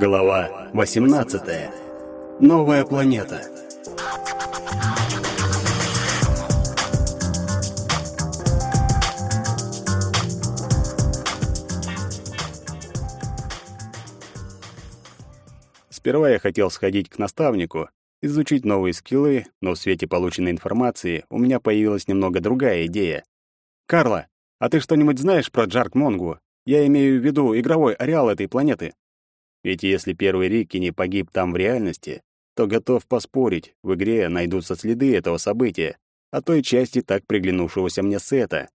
Глава 18. Новая планета. Сперва я хотел сходить к наставнику, изучить новые скиллы, но в свете полученной информации у меня появилась немного другая идея. «Карла, а ты что-нибудь знаешь про Джарк Монгу? Я имею в виду игровой ареал этой планеты». Ведь если первый Рикки не погиб там в реальности, то готов поспорить, в игре найдутся следы этого события, а той части так приглянувшегося мне сета.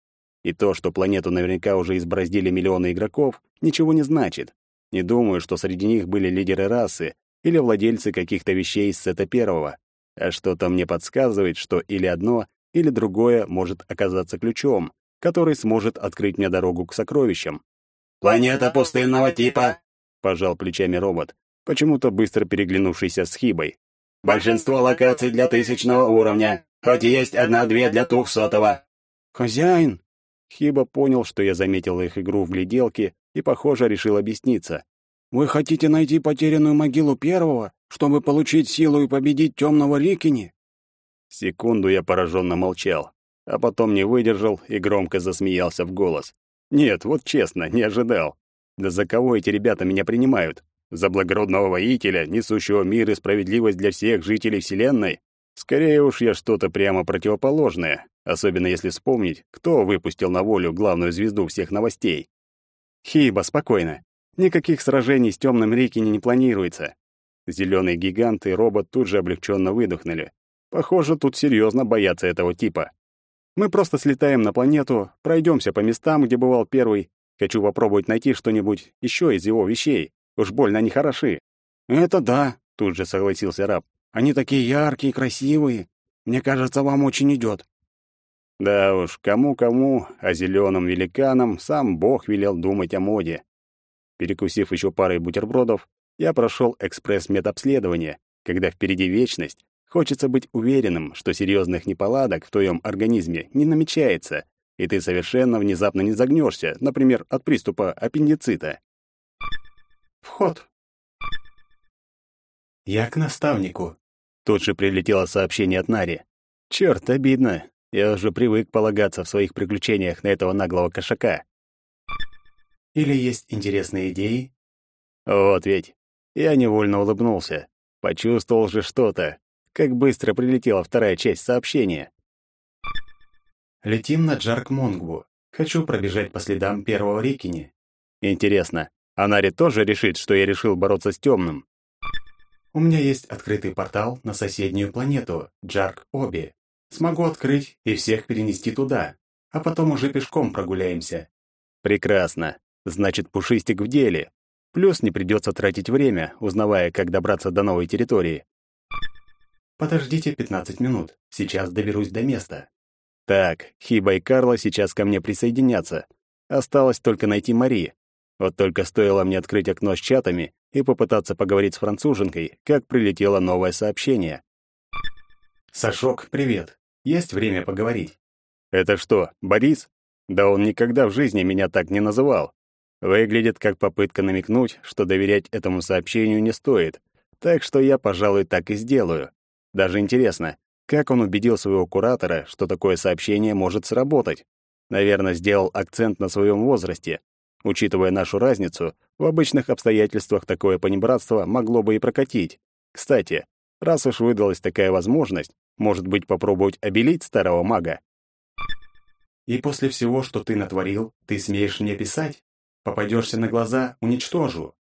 И то, что планету наверняка уже избраздили миллионы игроков, ничего не значит. Не думаю, что среди них были лидеры расы или владельцы каких-то вещей из сета первого. А что-то мне подсказывает, что или одно, или другое может оказаться ключом, который сможет открыть мне дорогу к сокровищам. «Планета пустынного типа пожал плечами робот, почему-то быстро переглянувшийся с Хибой. Большинство локаций для тысячного уровня, хоть и есть одна-две для двухсотого. Хозяин! Хиба понял, что я заметил их игру в гляделке и, похоже, решил объясниться. «Вы хотите найти потерянную могилу первого, чтобы получить силу и победить темного Рикини?» Секунду я пораженно молчал, а потом не выдержал и громко засмеялся в голос. Нет, вот честно, не ожидал. Да за кого эти ребята меня принимают? За благородного воителя, несущего мир и справедливость для всех жителей Вселенной? Скорее уж я что-то прямо противоположное, особенно если вспомнить, кто выпустил на волю главную звезду всех новостей. Хиба, спокойно. Никаких сражений с темным Рикини не планируется. Зеленый гигант и робот тут же облегченно выдохнули. Похоже, тут серьезно боятся этого типа. Мы просто слетаем на планету, пройдемся по местам, где бывал первый, Хочу попробовать найти что-нибудь еще из его вещей. Уж больно они хороши. Это да, тут же согласился раб. Они такие яркие, красивые. Мне кажется, вам очень идет. Да уж, кому-кому, а зеленым великанам сам Бог велел думать о моде. Перекусив еще парой бутербродов, я прошел экспресс-медобследование, когда впереди вечность, хочется быть уверенным, что серьезных неполадок в твоем организме не намечается, и ты совершенно внезапно не загнешься, например, от приступа аппендицита. Вход. Я к наставнику. Тут же прилетело сообщение от Нари. Черт, обидно. Я уже привык полагаться в своих приключениях на этого наглого кошака. Или есть интересные идеи? Вот ведь. Я невольно улыбнулся. Почувствовал же что-то. Как быстро прилетела вторая часть сообщения. Летим на Джарк-Монгву. Хочу пробежать по следам первого Рикини. Интересно, Анари тоже решит, что я решил бороться с темным? У меня есть открытый портал на соседнюю планету, Джарк-Оби. Смогу открыть и всех перенести туда, а потом уже пешком прогуляемся. Прекрасно. Значит, пушистик в деле. Плюс не придется тратить время, узнавая, как добраться до новой территории. Подождите 15 минут. Сейчас доберусь до места. Так, Хиба и Карла сейчас ко мне присоединятся. Осталось только найти Мари. Вот только стоило мне открыть окно с чатами и попытаться поговорить с француженкой, как прилетело новое сообщение. «Сашок, привет. Есть время поговорить?» «Это что, Борис? Да он никогда в жизни меня так не называл. Выглядит как попытка намекнуть, что доверять этому сообщению не стоит. Так что я, пожалуй, так и сделаю. Даже интересно, как он убедил своего куратора, что такое сообщение может сработать? Наверное, сделал акцент на своем возрасте. Учитывая нашу разницу, в обычных обстоятельствах такое понебратство могло бы и прокатить. Кстати, раз уж выдалась такая возможность, может быть, попробовать обелить старого мага? И после всего, что ты натворил, ты смеешь мне писать? Попадешься на глаза — уничтожу.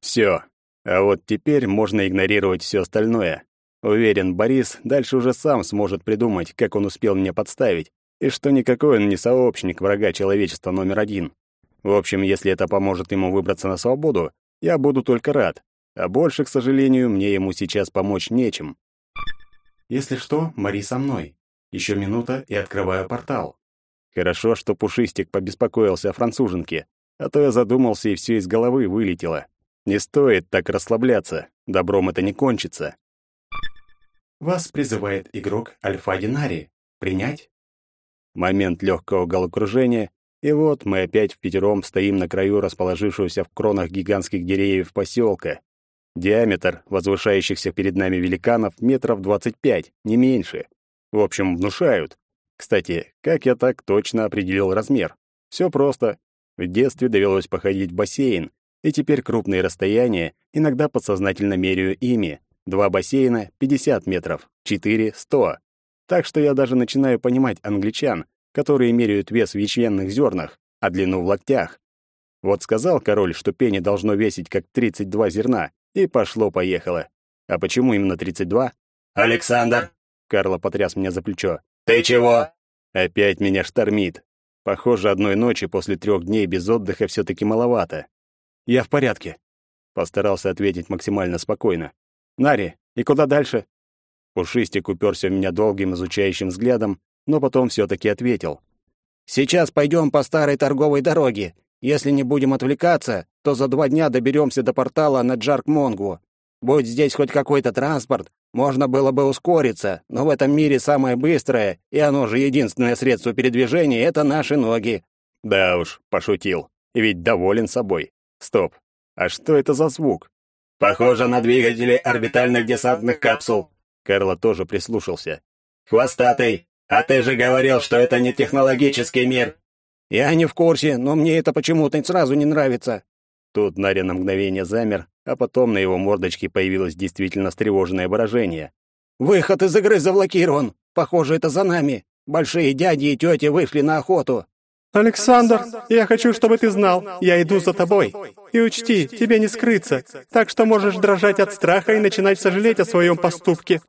Все. А вот теперь можно игнорировать все остальное. Уверен, Борис дальше уже сам сможет придумать, как он успел меня подставить, и что никакой он не сообщник врага человечества номер один. В общем, если это поможет ему выбраться на свободу, я буду только рад. А больше, к сожалению, мне ему сейчас помочь нечем. Если что, Мари со мной. Еще минута и открываю портал. Хорошо, что Пушистик побеспокоился о француженке, а то я задумался и все из головы вылетело. Не стоит так расслабляться, добром это не кончится. Вас призывает игрок Альфа Динари. Принять? Момент легкого головокружения, и вот мы опять в пятером стоим на краю расположившегося в кронах гигантских деревьев поселка. Диаметр возвышающихся перед нами великанов метров двадцать пять, не меньше. В общем, внушают. Кстати, как я так точно определил размер? Все просто. В детстве довелось походить в бассейн, и теперь крупные расстояния иногда подсознательно меряю ими. Два бассейна — 50 метров, четыре — 100. Так что я даже начинаю понимать англичан, которые меряют вес в ячменных зернах, а длину в локтях. Вот сказал король, что пени должно весить как 32 зерна, и пошло-поехало. А почему именно 32? «Александр!» — Карло потряс меня за плечо. «Ты чего?» Опять меня штормит. Похоже, одной ночи после трех дней без отдыха все таки маловато. «Я в порядке», — постарался ответить максимально спокойно. «Нари, и куда дальше?» Пушистик уперся в меня долгим изучающим взглядом, но потом все таки ответил. «Сейчас пойдем по старой торговой дороге. Если не будем отвлекаться, то за два дня доберемся до портала на Джарк-Монгу. Будь здесь хоть какой-то транспорт, можно было бы ускориться, но в этом мире самое быстрое, и оно же единственное средство передвижения — это наши ноги». Да уж, пошутил. И ведь доволен собой. Стоп. А что это за звук? Похоже на двигатели орбитальных десантных капсул. Карло тоже прислушался. Хвостатый, а ты же говорил, что это не технологический мир. Я не в курсе, но мне это почему-то сразу не нравится. Тут Наря на мгновение замер, а потом на его мордочке появилось действительно встревоженное выражение. «Выход из игры заблокирован. Похоже, это за нами. Большие дяди и тети вышли на охоту. «Александр, я хочу, чтобы ты знал, я иду за тобой. И учти, тебе не скрыться, так что можешь дрожать от страха и начинать сожалеть о своем поступке».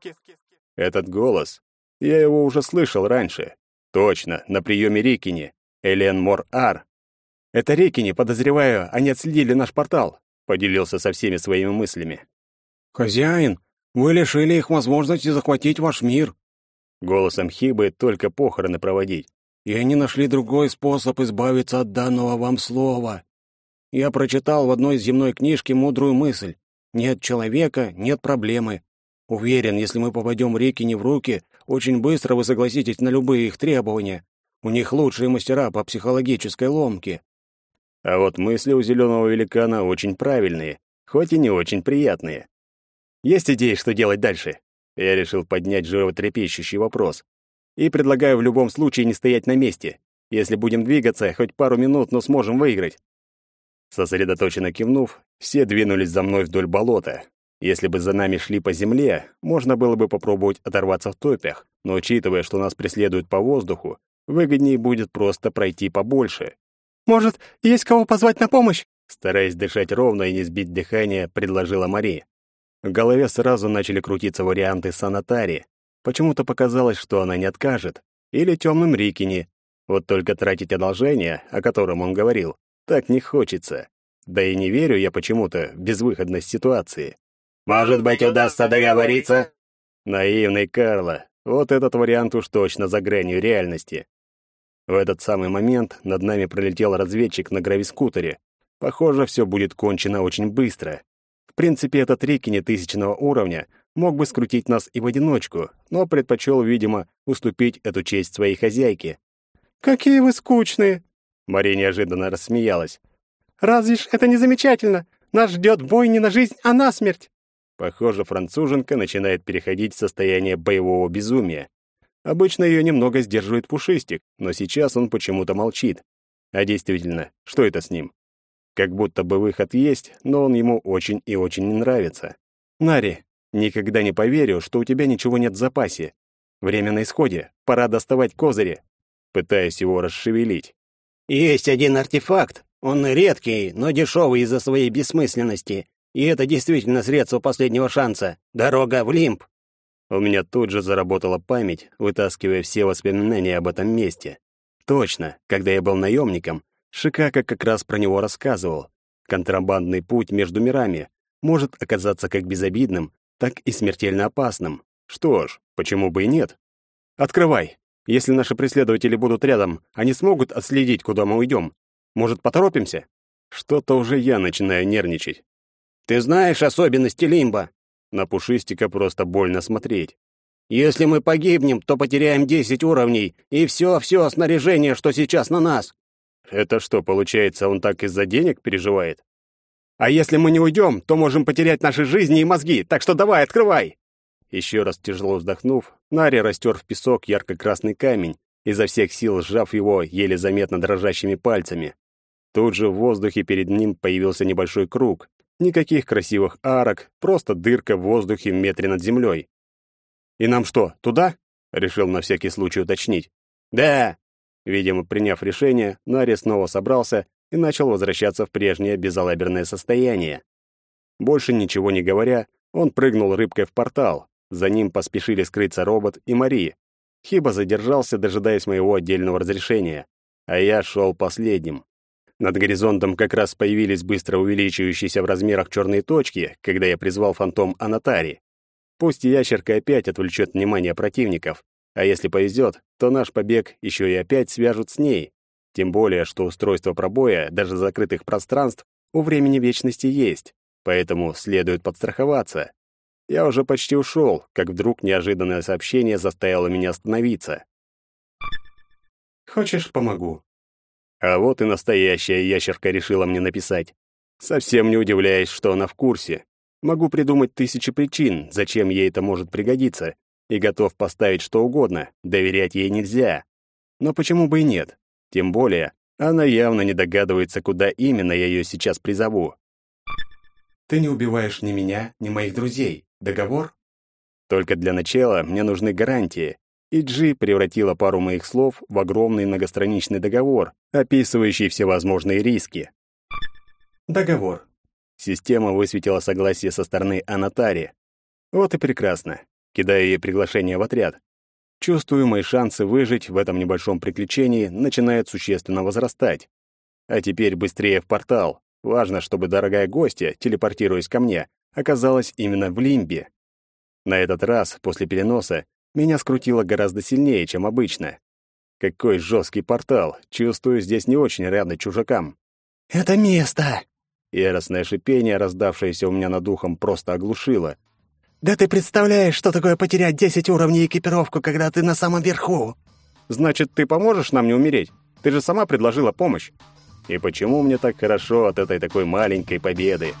Этот голос, я его уже слышал раньше. Точно, на приеме Рикини. Элен Мор-Ар. Это Рикини, подозреваю, они отследили наш портал, поделился со всеми своими мыслями. «Хозяин, вы лишили их возможности захватить ваш мир». Голосом Хибы только похороны проводить и они нашли другой способ избавиться от данного вам слова. Я прочитал в одной земной книжке мудрую мысль. Нет человека — нет проблемы. Уверен, если мы попадем не в руки, очень быстро вы согласитесь на любые их требования. У них лучшие мастера по психологической ломке. А вот мысли у зеленого великана очень правильные, хоть и не очень приятные. Есть идеи, что делать дальше? Я решил поднять животрепещущий вопрос. И предлагаю в любом случае не стоять на месте. Если будем двигаться, хоть пару минут, но сможем выиграть. Сосредоточенно кивнув, все двинулись за мной вдоль болота. Если бы за нами шли по земле, можно было бы попробовать оторваться в топях, но учитывая, что нас преследуют по воздуху, выгоднее будет просто пройти побольше. «Может, есть кого позвать на помощь?» Стараясь дышать ровно и не сбить дыхание, предложила Мари. В голове сразу начали крутиться варианты санатари, Почему-то показалось, что она не откажет. Или темным Рикини. Вот только тратить одолжение, о котором он говорил, так не хочется. Да и не верю я почему-то в безвыходность ситуации. «Может быть, удастся договориться?» Наивный Карло. Вот этот вариант уж точно за гранью реальности. В этот самый момент над нами пролетел разведчик на гравискутере. Похоже, все будет кончено очень быстро. В принципе, этот Рикини тысячного уровня мог бы скрутить нас и в одиночку, но предпочел, видимо, уступить эту честь своей хозяйке. «Какие вы скучные!» Мария неожиданно рассмеялась. «Разве ж это не замечательно? Нас ждет бой не на жизнь, а на смерть!» Похоже, француженка начинает переходить в состояние боевого безумия. Обычно ее немного сдерживает пушистик, но сейчас он почему-то молчит. А действительно, что это с ним? Как будто бы выход есть, но он ему очень и очень не нравится. «Нари, Никогда не поверю, что у тебя ничего нет в запасе. Время на исходе. Пора доставать козыри. Пытаюсь его расшевелить. Есть один артефакт. Он редкий, но дешевый из-за своей бессмысленности. И это действительно средство последнего шанса. Дорога в Лимб. У меня тут же заработала память, вытаскивая все воспоминания об этом месте. Точно, когда я был наемником, Шикака как раз про него рассказывал. Контрабандный путь между мирами может оказаться как безобидным, так и смертельно опасным. Что ж, почему бы и нет? Открывай. Если наши преследователи будут рядом, они смогут отследить, куда мы уйдем. Может, поторопимся? Что-то уже я начинаю нервничать. Ты знаешь особенности Лимба? На Пушистика просто больно смотреть. Если мы погибнем, то потеряем 10 уровней, и все-все снаряжение, что сейчас на нас. Это что, получается, он так из-за денег переживает? А если мы не уйдем, то можем потерять наши жизни и мозги, так что давай, открывай!» Еще раз тяжело вздохнув, Нари растер в песок ярко-красный камень, изо всех сил сжав его еле заметно дрожащими пальцами. Тут же в воздухе перед ним появился небольшой круг. Никаких красивых арок, просто дырка в воздухе в метре над землей. «И нам что, туда?» — решил на всякий случай уточнить. «Да!» Видимо, приняв решение, Нари снова собрался и начал возвращаться в прежнее безалаберное состояние. Больше ничего не говоря, он прыгнул рыбкой в портал. За ним поспешили скрыться робот и Мари. Хиба задержался, дожидаясь моего отдельного разрешения, а я шел последним. Над горизонтом как раз появились быстро увеличивающиеся в размерах черные точки, когда я призвал фантом Анатари. Пусть ящерка опять отвлечет внимание противников, а если повезет, то наш побег еще и опять свяжут с ней. Тем более, что устройство пробоя, даже закрытых пространств, у времени вечности есть, поэтому следует подстраховаться. Я уже почти ушел, как вдруг неожиданное сообщение заставило меня остановиться. «Хочешь, помогу?» А вот и настоящая ящерка решила мне написать. Совсем не удивляюсь, что она в курсе. Могу придумать тысячи причин, зачем ей это может пригодиться, и готов поставить что угодно, доверять ей нельзя. Но почему бы и нет? Тем более, она явно не догадывается, куда именно я ее сейчас призову. «Ты не убиваешь ни меня, ни моих друзей. Договор?» Только для начала мне нужны гарантии. И Джи превратила пару моих слов в огромный многостраничный договор, описывающий всевозможные риски. «Договор». Система высветила согласие со стороны Анатари. Вот и прекрасно. Кидаю ей приглашение в отряд. Чувствую, мои шансы выжить в этом небольшом приключении начинают существенно возрастать. А теперь быстрее в портал. Важно, чтобы дорогая гостья, телепортируясь ко мне, оказалась именно в Лимбе. На этот раз, после переноса, меня скрутило гораздо сильнее, чем обычно. Какой жесткий портал. Чувствую, здесь не очень рядно чужакам. «Это место!» Яростное шипение, раздавшееся у меня над ухом, просто оглушило. Да ты представляешь, что такое потерять 10 уровней экипировку, когда ты на самом верху? Значит, ты поможешь нам не умереть? Ты же сама предложила помощь. И почему мне так хорошо от этой такой маленькой победы?